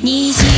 你。